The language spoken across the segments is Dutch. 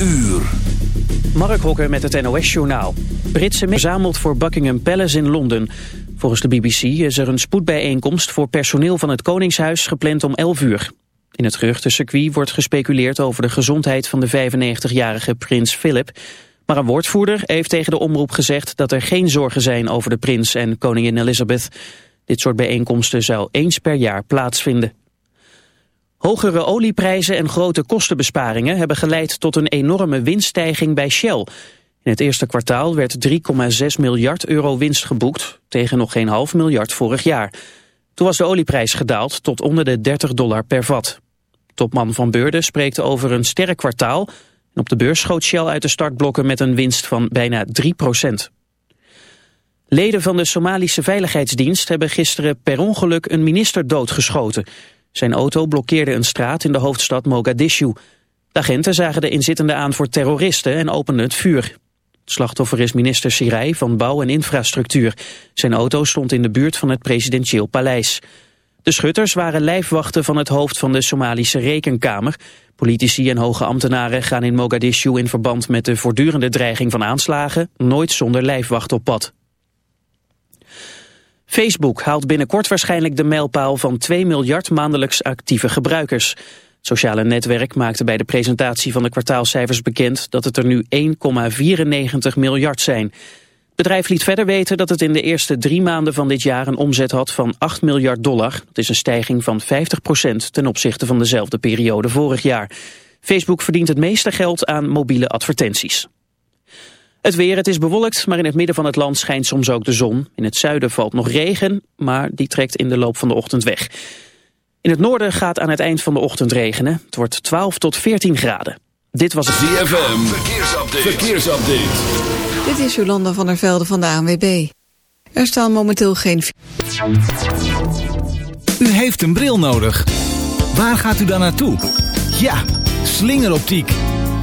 uur. Mark Hokker met het NOS-journaal. Britse verzameld voor Buckingham Palace in Londen. Volgens de BBC is er een spoedbijeenkomst voor personeel van het Koningshuis gepland om 11 uur. In het geruchtencircuit wordt gespeculeerd over de gezondheid van de 95-jarige prins Philip. Maar een woordvoerder heeft tegen de omroep gezegd dat er geen zorgen zijn over de prins en koningin Elizabeth. Dit soort bijeenkomsten zou eens per jaar plaatsvinden. Hogere olieprijzen en grote kostenbesparingen hebben geleid tot een enorme winststijging bij Shell. In het eerste kwartaal werd 3,6 miljard euro winst geboekt, tegen nog geen half miljard vorig jaar. Toen was de olieprijs gedaald tot onder de 30 dollar per vat. Topman Van Beurden spreekt over een sterk kwartaal. En op de beurs schoot Shell uit de startblokken met een winst van bijna 3 procent. Leden van de Somalische Veiligheidsdienst hebben gisteren per ongeluk een minister doodgeschoten. Zijn auto blokkeerde een straat in de hoofdstad Mogadishu. De agenten zagen de inzittende aan voor terroristen en openden het vuur. Het slachtoffer is minister Sirij van Bouw en Infrastructuur. Zijn auto stond in de buurt van het presidentieel paleis. De schutters waren lijfwachten van het hoofd van de Somalische Rekenkamer. Politici en hoge ambtenaren gaan in Mogadishu in verband met de voortdurende dreiging van aanslagen nooit zonder lijfwacht op pad. Facebook haalt binnenkort waarschijnlijk de mijlpaal van 2 miljard maandelijks actieve gebruikers. Het sociale netwerk maakte bij de presentatie van de kwartaalcijfers bekend dat het er nu 1,94 miljard zijn. Het bedrijf liet verder weten dat het in de eerste drie maanden van dit jaar een omzet had van 8 miljard dollar. Dat is een stijging van 50 procent ten opzichte van dezelfde periode vorig jaar. Facebook verdient het meeste geld aan mobiele advertenties. Het weer, het is bewolkt, maar in het midden van het land schijnt soms ook de zon. In het zuiden valt nog regen, maar die trekt in de loop van de ochtend weg. In het noorden gaat aan het eind van de ochtend regenen. Het wordt 12 tot 14 graden. Dit was het ZFM, verkeersupdate. verkeersupdate. Dit is Jolanda van der Velde van de ANWB. Er staan momenteel geen... U heeft een bril nodig. Waar gaat u dan naartoe? Ja, slingeroptiek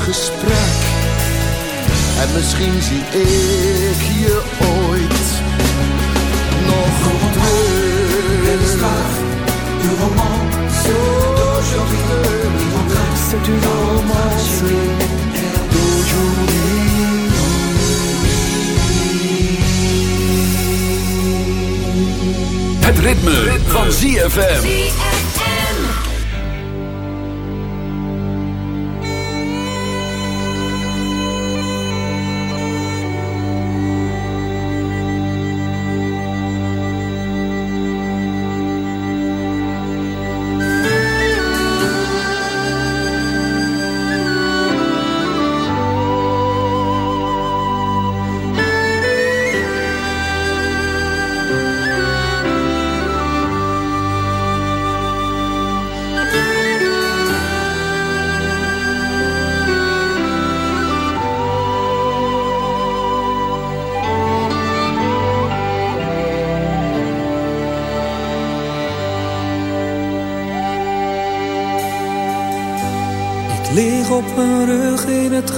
gesprek. En misschien zie ik je ooit nog is terug. graag uw romance d'aujourd'hui. C'est une romance d'aujourd'hui. Het ritme, van ZFM.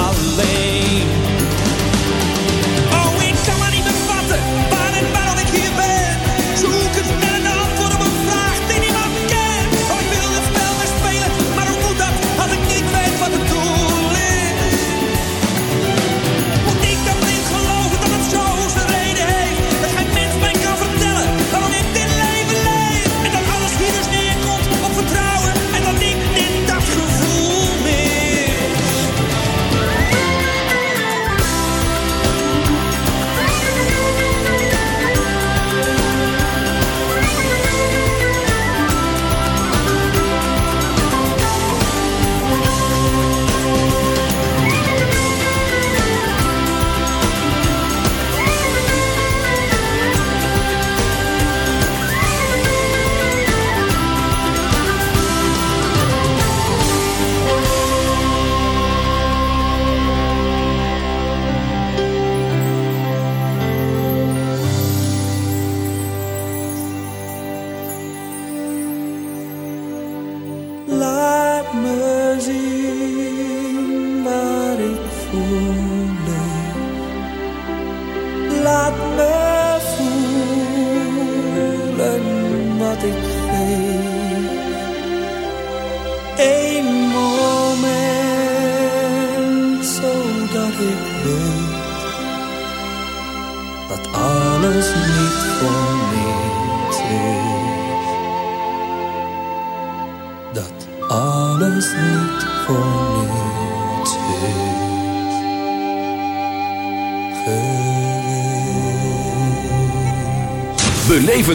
our lane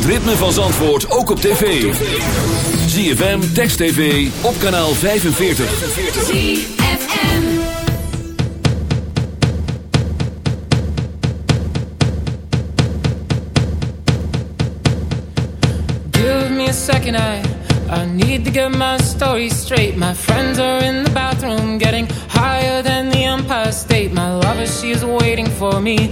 het ritme van Zandvoort ook op tv. ZFM, Text TV, op kanaal 45. ZFM. Give me a second, I I need to get my story straight. My friends are in the bathroom, getting higher than the Empire State. My lover, she is waiting for me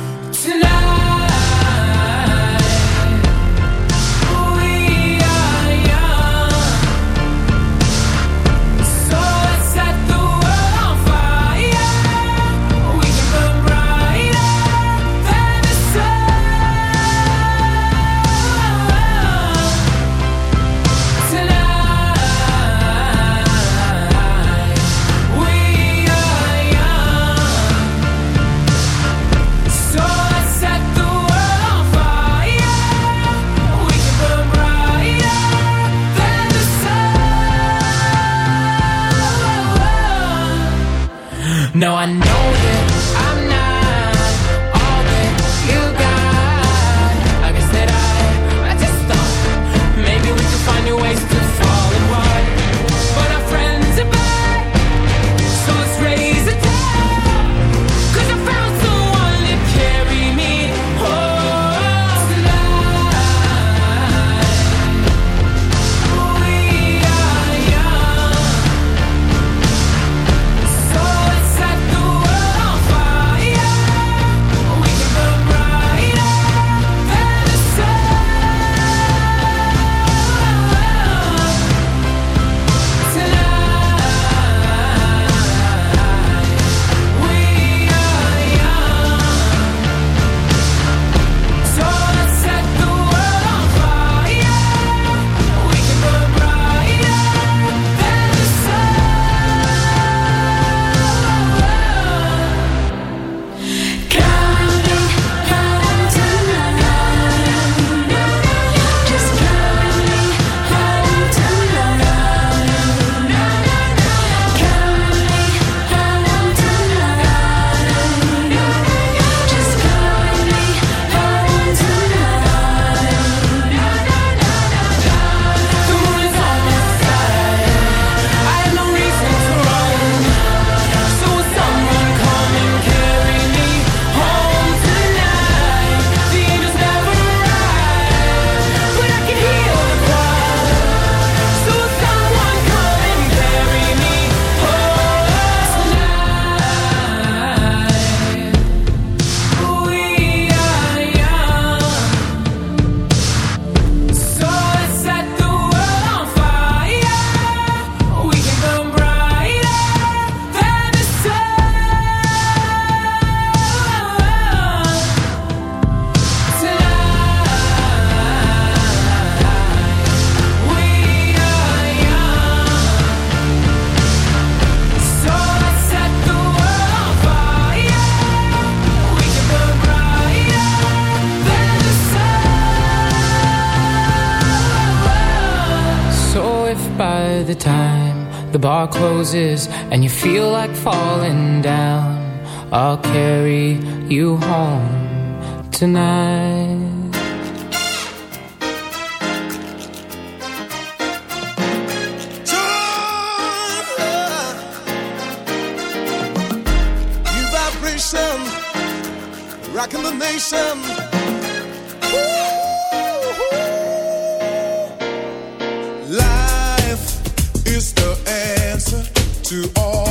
No, I know that closes and you feel like falling down I'll carry you home tonight Rocking the nation. Woo! to all.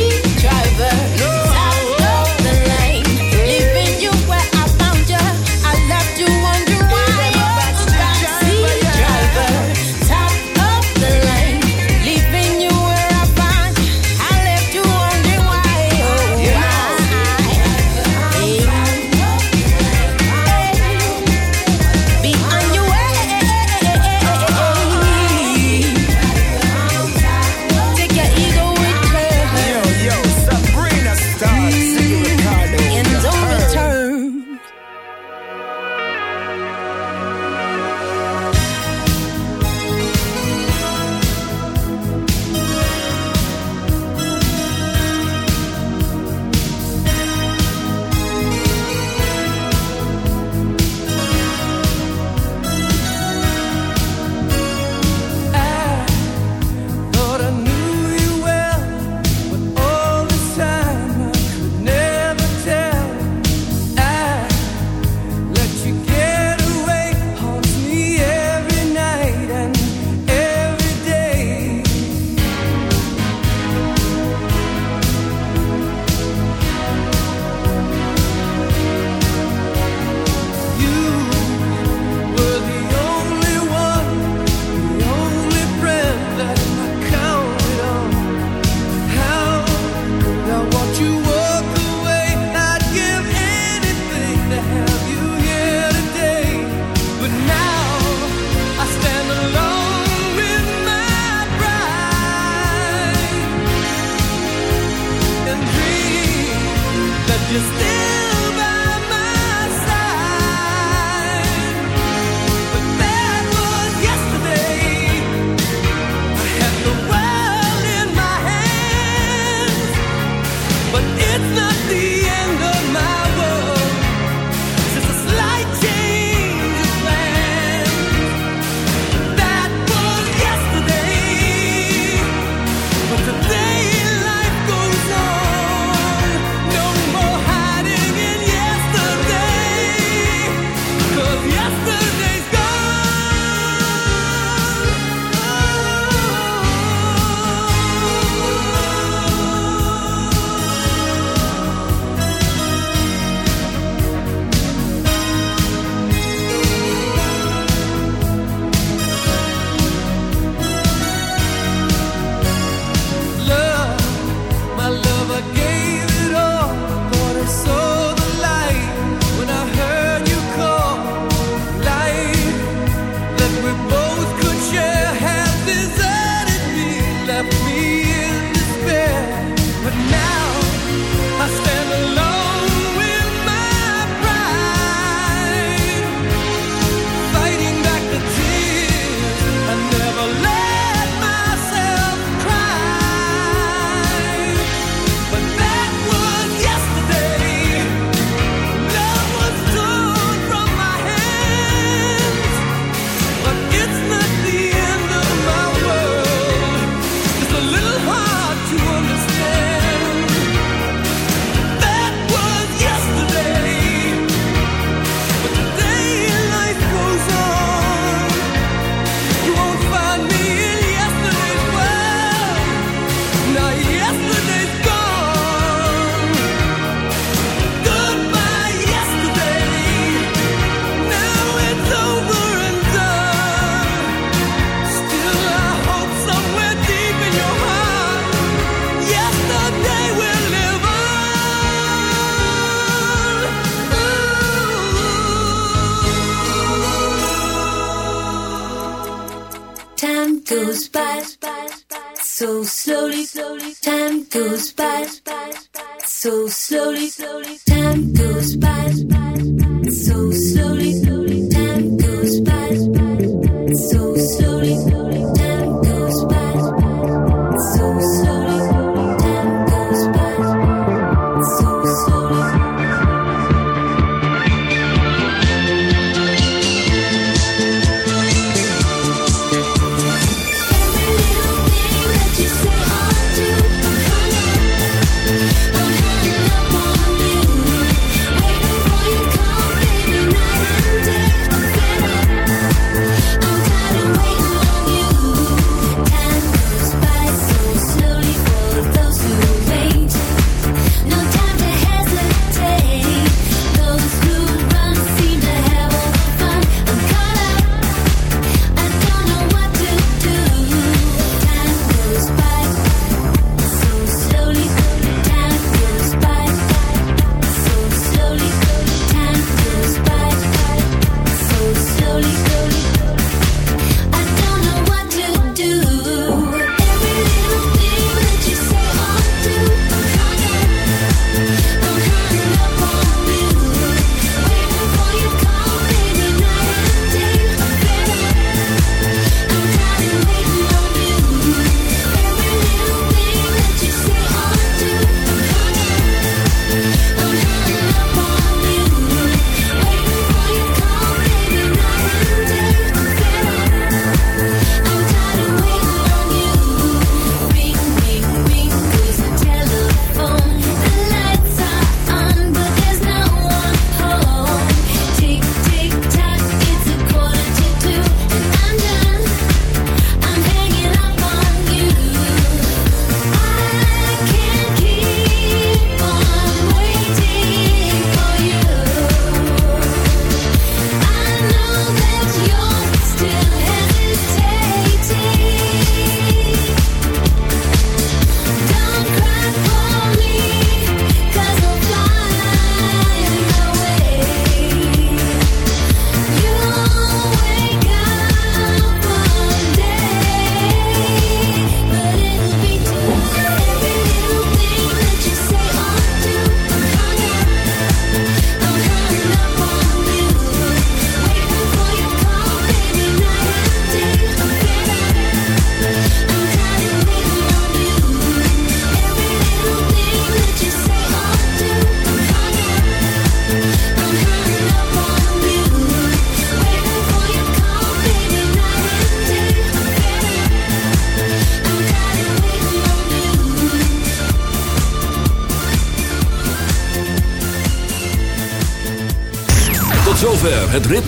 So slowly, slowly.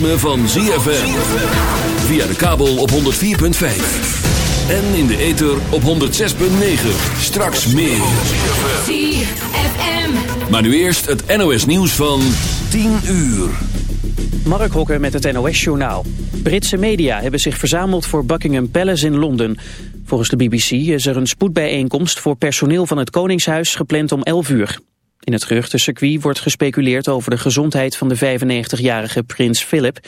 van ZFM. Via de kabel op 104.5. En in de ether op 106.9. Straks meer. ZFM. Maar nu eerst het NOS nieuws van 10 uur. Mark Hokker met het NOS Journaal. Britse media hebben zich verzameld voor Buckingham Palace in Londen. Volgens de BBC is er een spoedbijeenkomst voor personeel van het Koningshuis gepland om 11 uur. In het geruchtencircuit wordt gespeculeerd over de gezondheid van de 95-jarige prins Philip.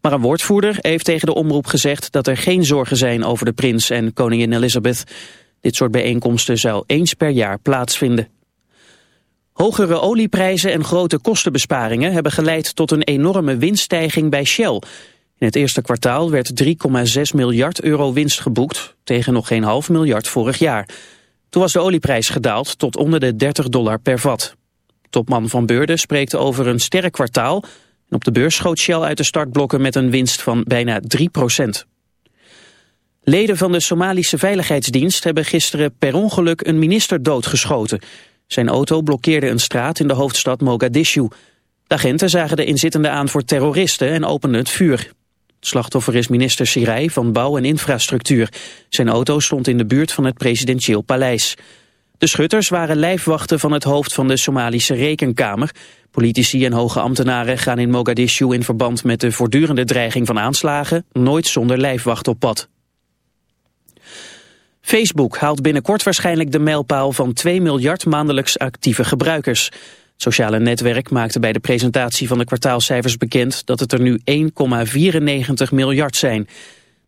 Maar een woordvoerder heeft tegen de omroep gezegd dat er geen zorgen zijn over de prins en koningin Elizabeth. Dit soort bijeenkomsten zou eens per jaar plaatsvinden. Hogere olieprijzen en grote kostenbesparingen hebben geleid tot een enorme winststijging bij Shell. In het eerste kwartaal werd 3,6 miljard euro winst geboekt, tegen nog geen half miljard vorig jaar. Toen was de olieprijs gedaald tot onder de 30 dollar per vat. Topman Van Beurden spreekt over een sterk kwartaal. En op de beurs schoot Shell uit de startblokken met een winst van bijna 3 procent. Leden van de Somalische Veiligheidsdienst hebben gisteren per ongeluk een minister doodgeschoten. Zijn auto blokkeerde een straat in de hoofdstad Mogadishu. De agenten zagen de inzittende aan voor terroristen en openden het vuur. Het slachtoffer is minister Sirij van Bouw en Infrastructuur. Zijn auto stond in de buurt van het presidentieel paleis. De schutters waren lijfwachten van het hoofd van de Somalische Rekenkamer. Politici en hoge ambtenaren gaan in Mogadishu in verband met de voortdurende dreiging van aanslagen nooit zonder lijfwacht op pad. Facebook haalt binnenkort waarschijnlijk de mijlpaal van 2 miljard maandelijks actieve gebruikers. Het sociale netwerk maakte bij de presentatie van de kwartaalcijfers bekend dat het er nu 1,94 miljard zijn.